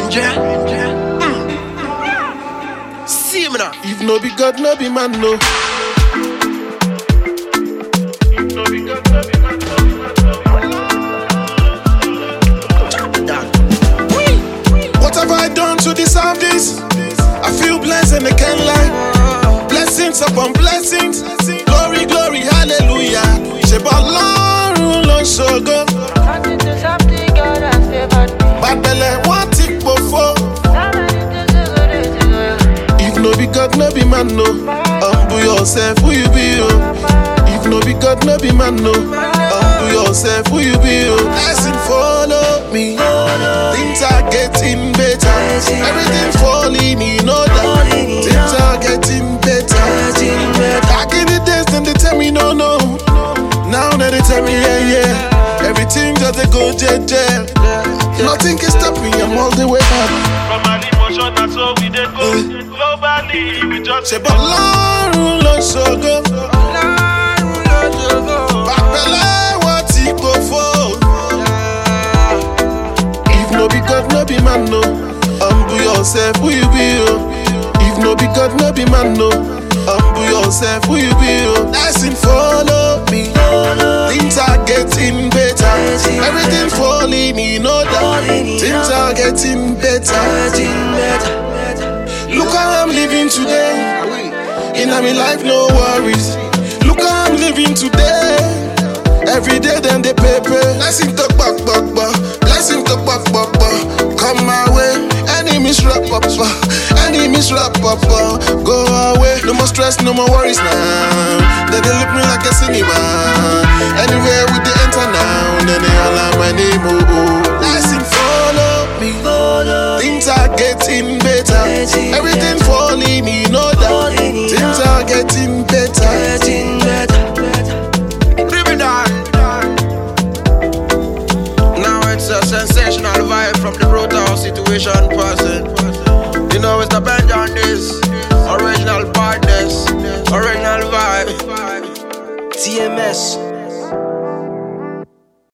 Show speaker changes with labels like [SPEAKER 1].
[SPEAKER 1] The Mm. See now.
[SPEAKER 2] If no be God, no be man, no. What have I done to deserve this? I feel blessed and I can't lie. Blessings upon blessings. Glory, glory, hallelujah. Ṣèbọ̀ lọ́rùn ló ń. Man, no. Humble yourself, who you be, oh. If no be God, no be man, no. Humble yourself, who you be, oh. Blessing follow me. Things are getting better. Everything's falling in order. Things are getting better. Back in the days, then they tell me no, no. Now that they tell me yeah, yeah. Everything just a go jet, jet. Nothing can stop me, I'm all the way
[SPEAKER 3] we just
[SPEAKER 2] Ṣèbọ̀ lọ́rùn ló ń ṣògo. Bàbẹ̀lẹ̀ wọ́n ti pòfo. If no be God, no be man, no. Humble yourself, who you be, oh. If no be God, no be man, no. Humble yourself, who you be, oh. Blessing follow me. Things are getting better. Everything's falling in order. Things are getting better. Look how I'm living today. In my life, no worries. Look how I'm living today. Every day, then they pay pay. Blessing to back, back, back. Blessing to back, back, back. Come my way. Enemies rap up, uh. enemies rap up. Uh. Go away. No more stress, no more worries now. Then they look me like a cinema. Anywhere with the enter now. Then they all my name. Oh, oh.
[SPEAKER 1] Vibe from the brutal situation person. You know it's the bend on this. Original partners. Original vibe.
[SPEAKER 4] TMS.